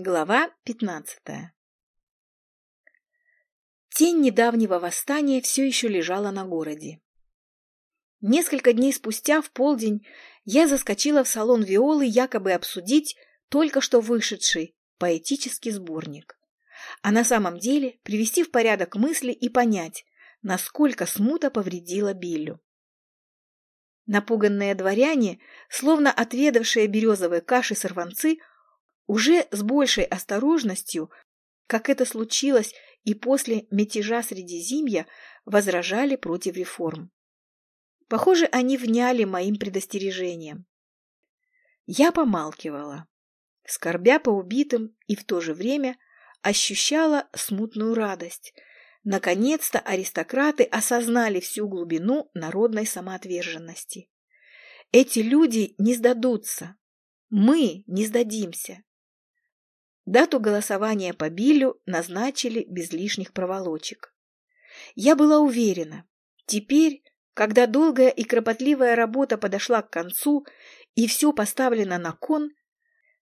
Глава пятнадцатая Тень недавнего восстания все еще лежала на городе. Несколько дней спустя, в полдень, я заскочила в салон Виолы якобы обсудить только что вышедший поэтический сборник. А на самом деле привести в порядок мысли и понять, насколько смута повредила Биллю. Напуганные дворяне, словно отведавшие березовой каши сорванцы, уже с большей осторожностью, как это случилось и после мятежа Средизимья, возражали против реформ. Похоже, они вняли моим предостережением. Я помалкивала, скорбя по убитым и в то же время ощущала смутную радость. Наконец-то аристократы осознали всю глубину народной самоотверженности. Эти люди не сдадутся. Мы не сдадимся. Дату голосования по Биллю назначили без лишних проволочек. Я была уверена, теперь, когда долгая и кропотливая работа подошла к концу и все поставлено на кон,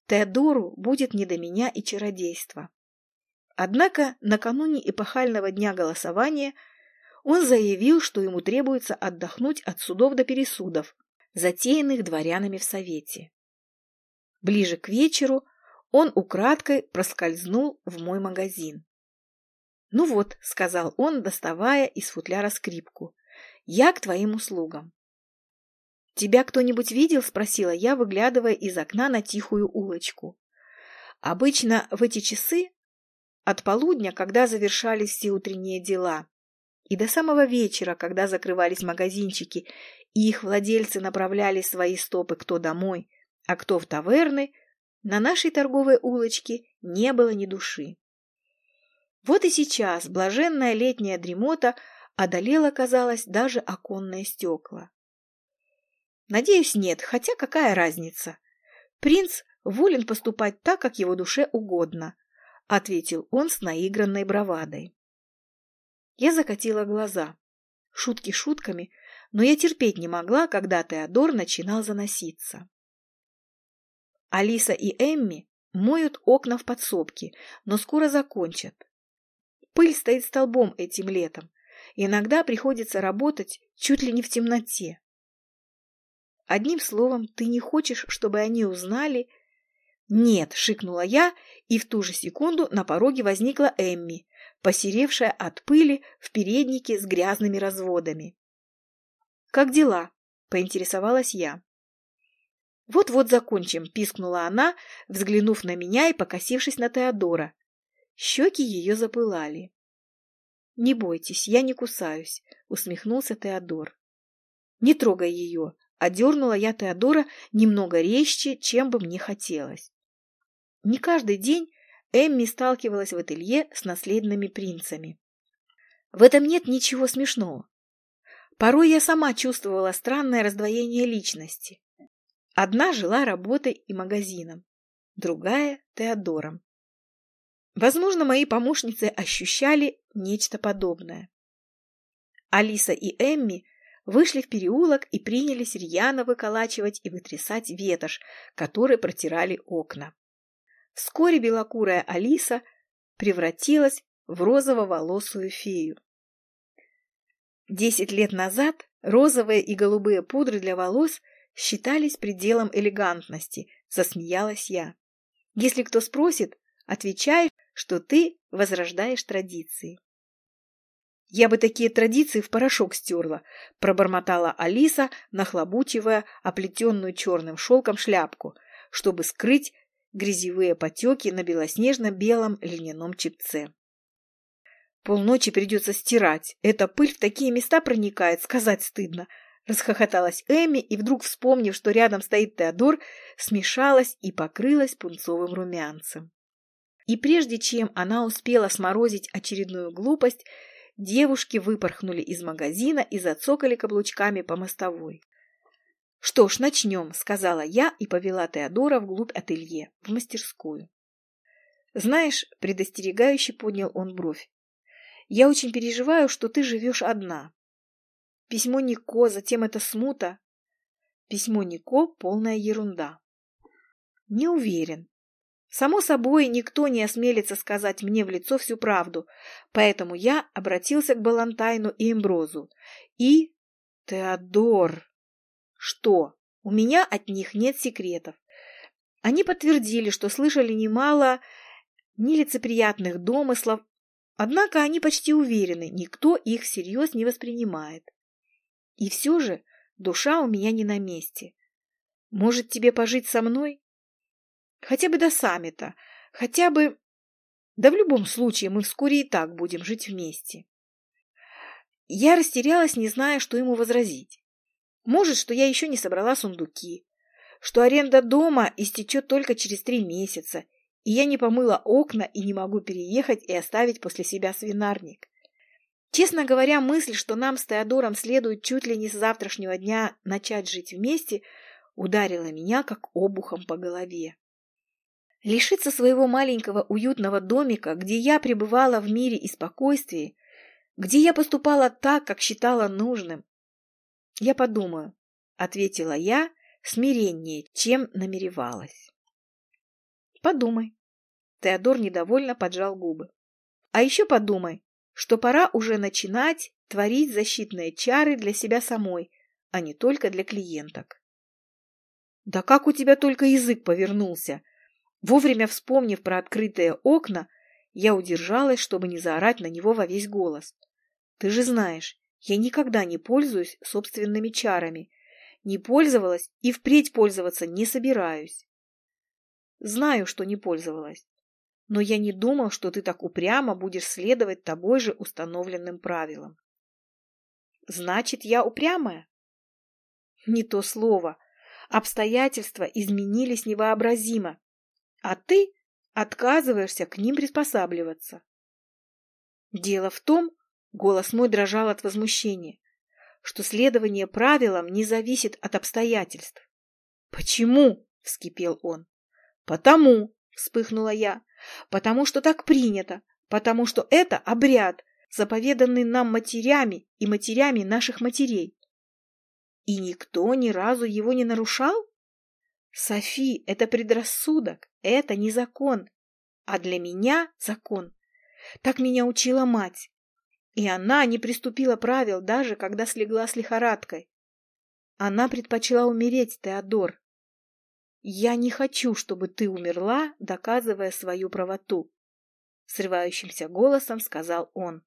Теодору будет не до меня и чародейства. Однако накануне эпохального дня голосования он заявил, что ему требуется отдохнуть от судов до пересудов, затеянных дворянами в Совете. Ближе к вечеру он украдкой проскользнул в мой магазин. «Ну вот», — сказал он, доставая из футляра скрипку, — «я к твоим услугам». «Тебя кто-нибудь видел?» — спросила я, выглядывая из окна на тихую улочку. Обычно в эти часы, от полудня, когда завершались все утренние дела, и до самого вечера, когда закрывались магазинчики, и их владельцы направляли свои стопы кто домой, а кто в таверны, на нашей торговой улочке не было ни души. Вот и сейчас блаженная летняя дремота одолела, казалось, даже оконные стекла. Надеюсь, нет, хотя какая разница? Принц волен поступать так, как его душе угодно, ответил он с наигранной бравадой. Я закатила глаза. Шутки шутками, но я терпеть не могла, когда Теодор начинал заноситься. Алиса и Эмми моют окна в подсобке, но скоро закончат. Пыль стоит столбом этим летом. Иногда приходится работать чуть ли не в темноте. Одним словом, ты не хочешь, чтобы они узнали... Нет, шикнула я, и в ту же секунду на пороге возникла Эмми, посеревшая от пыли в переднике с грязными разводами. «Как дела?» – поинтересовалась я. «Вот-вот закончим», — пискнула она, взглянув на меня и покосившись на Теодора. Щеки ее запылали. «Не бойтесь, я не кусаюсь», — усмехнулся Теодор. «Не трогай ее», — одернула я Теодора немного резче, чем бы мне хотелось. Не каждый день Эмми сталкивалась в ателье с наследными принцами. В этом нет ничего смешного. Порой я сама чувствовала странное раздвоение личности. Одна жила работой и магазином, другая – Теодором. Возможно, мои помощницы ощущали нечто подобное. Алиса и Эмми вышли в переулок и принялись рьяно выколачивать и вытрясать ветошь, который протирали окна. Вскоре белокурая Алиса превратилась в розово-волосую фею. Десять лет назад розовые и голубые пудры для волос – считались пределом элегантности, засмеялась я. Если кто спросит, отвечай, что ты возрождаешь традиции. Я бы такие традиции в порошок стерла, пробормотала Алиса, нахлобучивая оплетенную черным шелком шляпку, чтобы скрыть грязевые потеки на белоснежно-белом льняном чепце. Полночи придется стирать. Эта пыль в такие места проникает, сказать стыдно. Расхохоталась Эми и, вдруг вспомнив, что рядом стоит Теодор, смешалась и покрылась пунцовым румянцем. И прежде чем она успела сморозить очередную глупость, девушки выпорхнули из магазина и зацокали каблучками по мостовой. «Что ж, начнем», — сказала я и повела Теодора вглубь ателье, в мастерскую. «Знаешь», — предостерегающе поднял он бровь, — «я очень переживаю, что ты живешь одна. Письмо Нико, затем это смута. Письмо Нико — полная ерунда. Не уверен. Само собой, никто не осмелится сказать мне в лицо всю правду, поэтому я обратился к Балантайну и Эмброзу. И... Теодор! Что? У меня от них нет секретов. Они подтвердили, что слышали немало нелицеприятных домыслов, однако они почти уверены, никто их всерьез не воспринимает. И все же душа у меня не на месте. Может, тебе пожить со мной? Хотя бы до саммита, хотя бы... Да в любом случае мы вскоре и так будем жить вместе. Я растерялась, не зная, что ему возразить. Может, что я еще не собрала сундуки, что аренда дома истечет только через три месяца, и я не помыла окна и не могу переехать и оставить после себя свинарник. Честно говоря, мысль, что нам с Теодором следует чуть ли не с завтрашнего дня начать жить вместе, ударила меня как обухом по голове. Лишиться своего маленького уютного домика, где я пребывала в мире и спокойствии, где я поступала так, как считала нужным. Я подумаю, — ответила я смиреннее, чем намеревалась. Подумай. Теодор недовольно поджал губы. А еще подумай, что пора уже начинать творить защитные чары для себя самой, а не только для клиенток. Да как у тебя только язык повернулся! Вовремя вспомнив про открытые окна, я удержалась, чтобы не заорать на него во весь голос. Ты же знаешь, я никогда не пользуюсь собственными чарами. Не пользовалась и впредь пользоваться не собираюсь. Знаю, что не пользовалась. Но я не думал, что ты так упрямо будешь следовать тобой же установленным правилам. Значит, я упрямая? Не то слово. Обстоятельства изменились невообразимо а ты отказываешься к ним приспосабливаться. Дело в том, голос мой дрожал от возмущения, что следование правилам не зависит от обстоятельств. «Почему?» — вскипел он. «Потому!» — вспыхнула я. «Потому что так принято, потому что это обряд, заповеданный нам матерями и матерями наших матерей. И никто ни разу его не нарушал? Софи, это предрассудок, это не закон, а для меня закон. Так меня учила мать. И она не приступила правил, даже когда слегла с лихорадкой. Она предпочла умереть, Теодор. Я не хочу, чтобы ты умерла, доказывая свою правоту. Срывающимся голосом сказал он.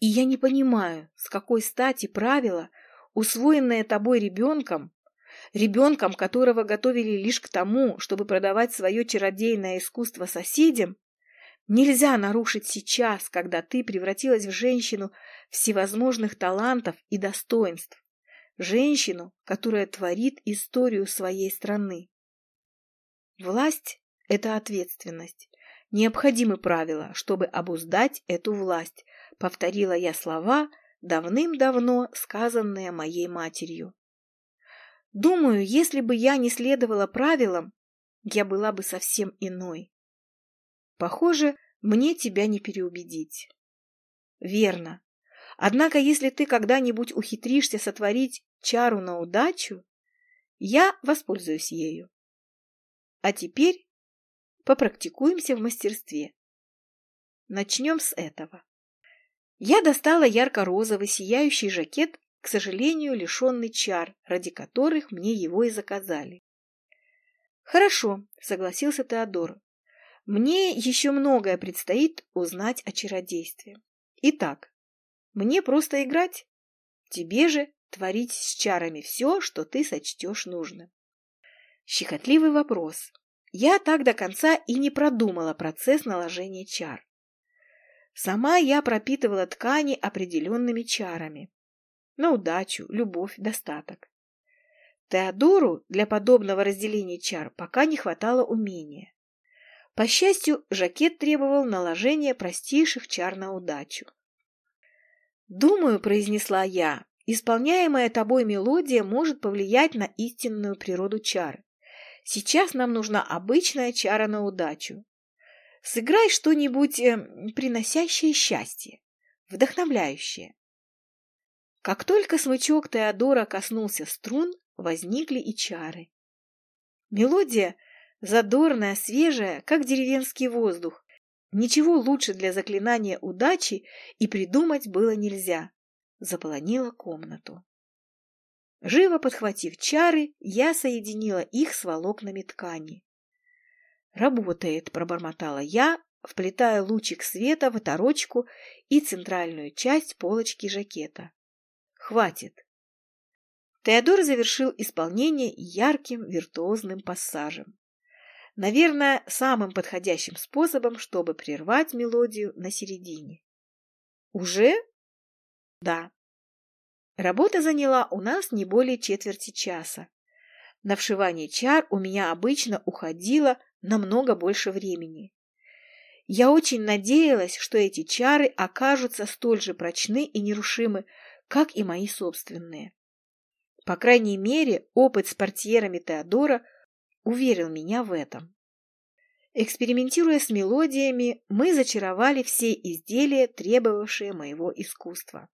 И я не понимаю, с какой стати правила, усвоенные тобой ребенком, ребенком, которого готовили лишь к тому, чтобы продавать свое чародейное искусство соседям, нельзя нарушить сейчас, когда ты превратилась в женщину всевозможных талантов и достоинств, женщину, которая творит историю своей страны. Власть – это ответственность. Необходимы правила, чтобы обуздать эту власть, повторила я слова, давным-давно сказанные моей матерью. Думаю, если бы я не следовала правилам, я была бы совсем иной. Похоже, мне тебя не переубедить. Верно. Однако, если ты когда-нибудь ухитришься сотворить чару на удачу, я воспользуюсь ею. А теперь попрактикуемся в мастерстве. Начнем с этого. Я достала ярко-розовый сияющий жакет к сожалению, лишенный чар, ради которых мне его и заказали. «Хорошо», — согласился Теодор. «Мне еще многое предстоит узнать о чародействе. Итак, мне просто играть, тебе же творить с чарами все, что ты сочтешь нужным». Щекотливый вопрос. Я так до конца и не продумала процесс наложения чар. Сама я пропитывала ткани определенными чарами, на удачу, любовь, достаток. Теодору для подобного разделения чар пока не хватало умения. По счастью, жакет требовал наложения простейших чар на удачу. «Думаю», — произнесла я, — «исполняемая тобой мелодия может повлиять на истинную природу чар. Сейчас нам нужна обычная чара на удачу. Сыграй что-нибудь, э, приносящее счастье, вдохновляющее. Как только смычок Теодора коснулся струн, возникли и чары. Мелодия задорная, свежая, как деревенский воздух. Ничего лучше для заклинания удачи и придумать было нельзя. Заполонила комнату. Живо подхватив чары, я соединила их с волокнами ткани. «Работает», — пробормотала я, вплетая лучик света в оторочку и центральную часть полочки жакета. «Хватит». Теодор завершил исполнение ярким виртуозным пассажем. Наверное, самым подходящим способом, чтобы прервать мелодию на середине. «Уже?» «Да». Работа заняла у нас не более четверти часа. На вшивание чар у меня обычно уходило намного больше времени. Я очень надеялась, что эти чары окажутся столь же прочны и нерушимы, как и мои собственные. По крайней мере, опыт с портьерами Теодора уверил меня в этом. Экспериментируя с мелодиями, мы зачаровали все изделия, требовавшие моего искусства.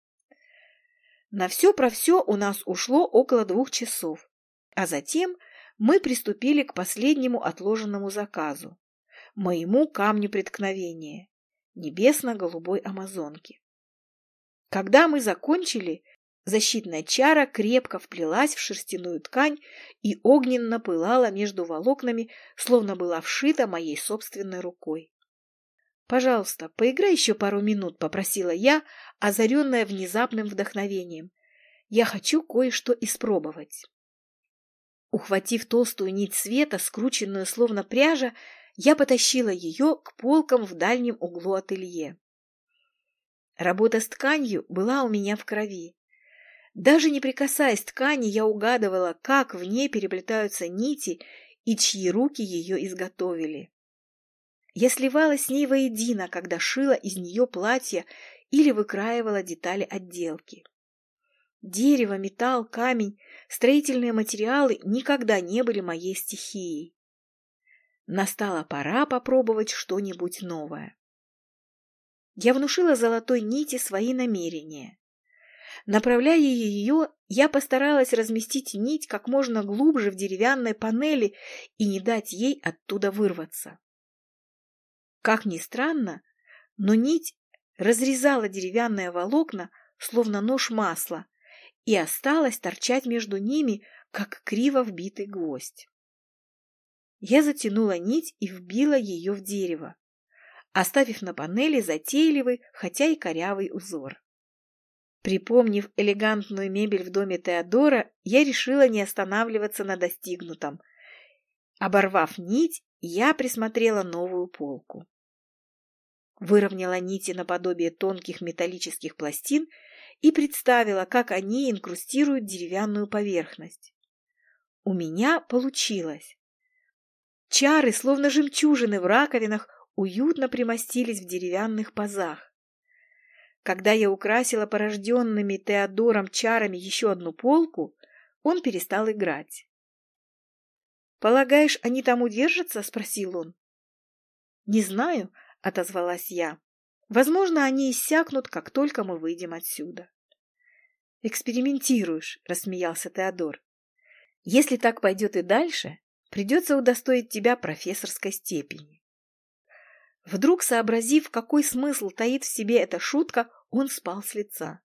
На все про все у нас ушло около двух часов, а затем мы приступили к последнему отложенному заказу – моему камню преткновения – небесно-голубой амазонки. Когда мы закончили, защитная чара крепко вплелась в шерстяную ткань и огненно пылала между волокнами, словно была вшита моей собственной рукой. «Пожалуйста, поиграй еще пару минут», — попросила я, озаренная внезапным вдохновением. «Я хочу кое-что испробовать». Ухватив толстую нить света, скрученную словно пряжа, я потащила ее к полкам в дальнем углу ателье. Работа с тканью была у меня в крови. Даже не прикасаясь ткани, я угадывала, как в ней переплетаются нити и чьи руки ее изготовили. Я сливалась с ней воедино, когда шила из нее платья или выкраивала детали отделки. Дерево, металл, камень, строительные материалы никогда не были моей стихией. Настала пора попробовать что-нибудь новое. Я внушила золотой нити свои намерения. Направляя ее, я постаралась разместить нить как можно глубже в деревянной панели и не дать ей оттуда вырваться. Как ни странно, но нить разрезала деревянные волокна, словно нож масла, и осталась торчать между ними, как криво вбитый гвоздь. Я затянула нить и вбила ее в дерево, оставив на панели затейливый, хотя и корявый узор. Припомнив элегантную мебель в доме Теодора, я решила не останавливаться на достигнутом. Оборвав нить, я присмотрела новую полку. Выровняла нити наподобие тонких металлических пластин и представила, как они инкрустируют деревянную поверхность. У меня получилось. Чары, словно жемчужины в раковинах, уютно примостились в деревянных пазах. Когда я украсила порожденными Теодором чарами еще одну полку, он перестал играть. «Полагаешь, они там удержатся?» — спросил он. «Не знаю», — отозвалась я. «Возможно, они иссякнут, как только мы выйдем отсюда». «Экспериментируешь», — рассмеялся Теодор. «Если так пойдет и дальше, придется удостоить тебя профессорской степени». Вдруг, сообразив, какой смысл таит в себе эта шутка, он спал с лица.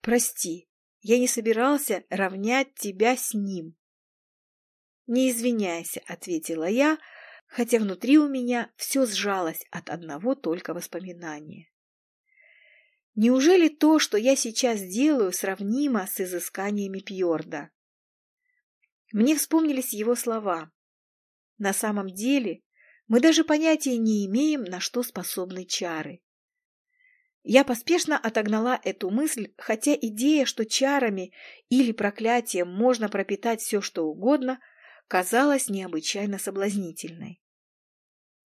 «Прости, я не собирался равнять тебя с ним». «Не извиняйся», — ответила я, хотя внутри у меня все сжалось от одного только воспоминания. Неужели то, что я сейчас делаю, сравнимо с изысканиями Пьорда? Мне вспомнились его слова. На самом деле, мы даже понятия не имеем, на что способны чары. Я поспешно отогнала эту мысль, хотя идея, что чарами или проклятием можно пропитать все, что угодно – казалась необычайно соблазнительной.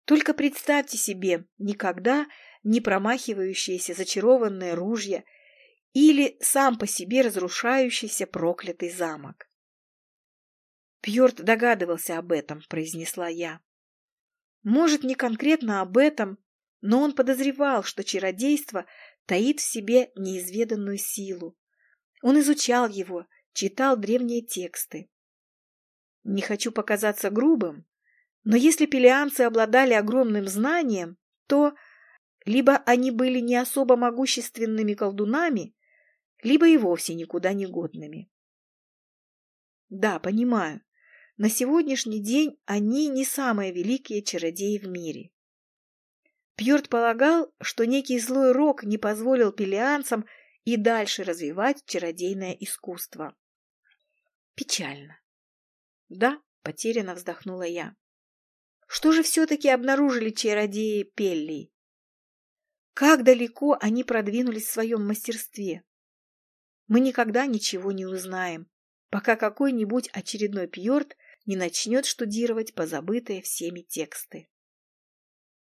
Только представьте себе никогда не промахивающиеся зачарованные ружья или сам по себе разрушающийся проклятый замок. Пьорд догадывался об этом, произнесла я. Может, не конкретно об этом, но он подозревал, что чародейство таит в себе неизведанную силу. Он изучал его, читал древние тексты. Не хочу показаться грубым, Но если пелианцы обладали огромным знанием, то либо они были не особо могущественными колдунами, либо и вовсе никуда не годными. Да, понимаю, на сегодняшний день они не самые великие чародеи в мире. Пьорд полагал, что некий злой рок не позволил пелианцам и дальше развивать чародейное искусство. Печально. Да, потерянно вздохнула я. Что же все-таки обнаружили чародеи Пелли? Как далеко они продвинулись в своем мастерстве? Мы никогда ничего не узнаем, пока какой-нибудь очередной Пьорд не начнет штудировать позабытые всеми тексты.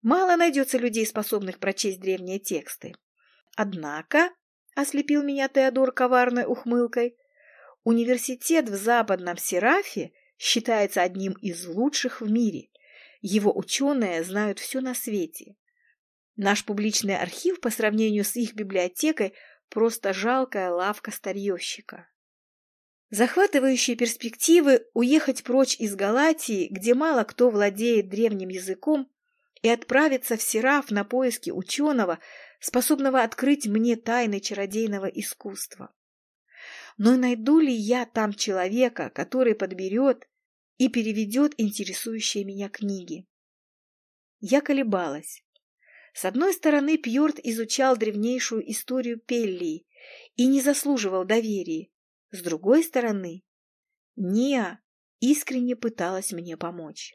Мало найдется людей, способных прочесть древние тексты. Однако, — ослепил меня Теодор коварной ухмылкой, — университет в западном Серафе считается одним из лучших в мире. Его ученые знают все на свете. Наш публичный архив по сравнению с их библиотекой просто жалкая лавка старьевщика. Захватывающие перспективы уехать прочь из Галатии, где мало кто владеет древним языком, и отправиться в Сераф на поиски ученого, способного открыть мне тайны чародейного искусства. Но найду ли я там человека, который подберет и переведет интересующие меня книги? Я колебалась. С одной стороны, Пьорд изучал древнейшую историю Пеллии и не заслуживал доверия. С другой стороны, Ниа искренне пыталась мне помочь.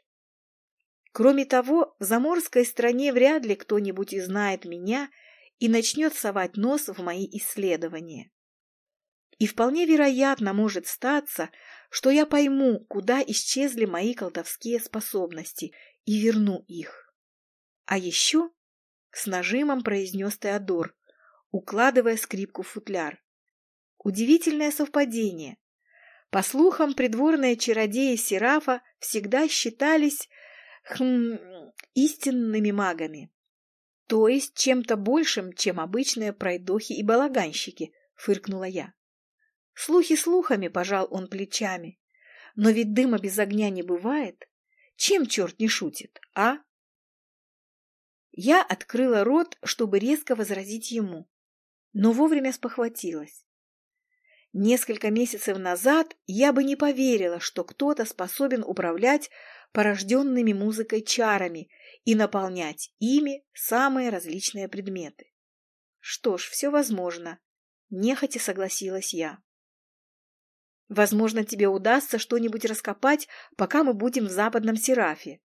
Кроме того, в заморской стране вряд ли кто-нибудь знает меня и начнет совать нос в мои исследования. И вполне вероятно может статься, что я пойму, куда исчезли мои колдовские способности, и верну их. А еще, с нажимом произнес Теодор, укладывая скрипку в футляр. Удивительное совпадение. По слухам, придворные чародеи Серафа всегда считались хм, истинными магами. То есть чем-то большим, чем обычные пройдохи и балаганщики, фыркнула я. Слухи слухами, пожал он плечами. Но ведь дыма без огня не бывает. Чем черт не шутит, а? Я открыла рот, чтобы резко возразить ему, но вовремя спохватилась. Несколько месяцев назад я бы не поверила, что кто-то способен управлять порожденными музыкой чарами и наполнять ими самые различные предметы. Что ж, все возможно. Нехотя согласилась я. Возможно, тебе удастся что-нибудь раскопать, пока мы будем в западном Серафе.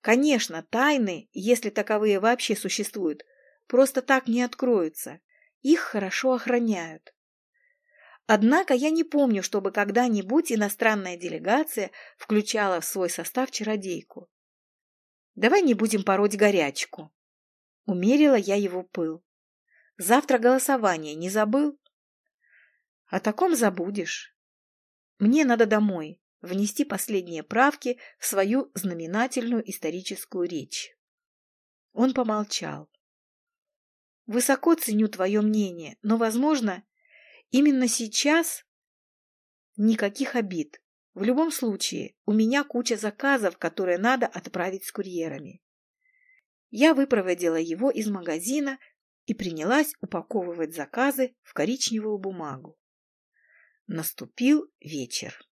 Конечно, тайны, если таковые вообще существуют, просто так не откроются. Их хорошо охраняют. Однако я не помню, чтобы когда-нибудь иностранная делегация включала в свой состав чародейку. Давай не будем пороть горячку. Умерила я его пыл. Завтра голосование не забыл? О таком забудешь. Мне надо домой внести последние правки в свою знаменательную историческую речь. Он помолчал. Высоко ценю твое мнение, но, возможно, Именно сейчас никаких обид. В любом случае, у меня куча заказов, которые надо отправить с курьерами. Я выпроводила его из магазина и принялась упаковывать заказы в коричневую бумагу. Наступил вечер.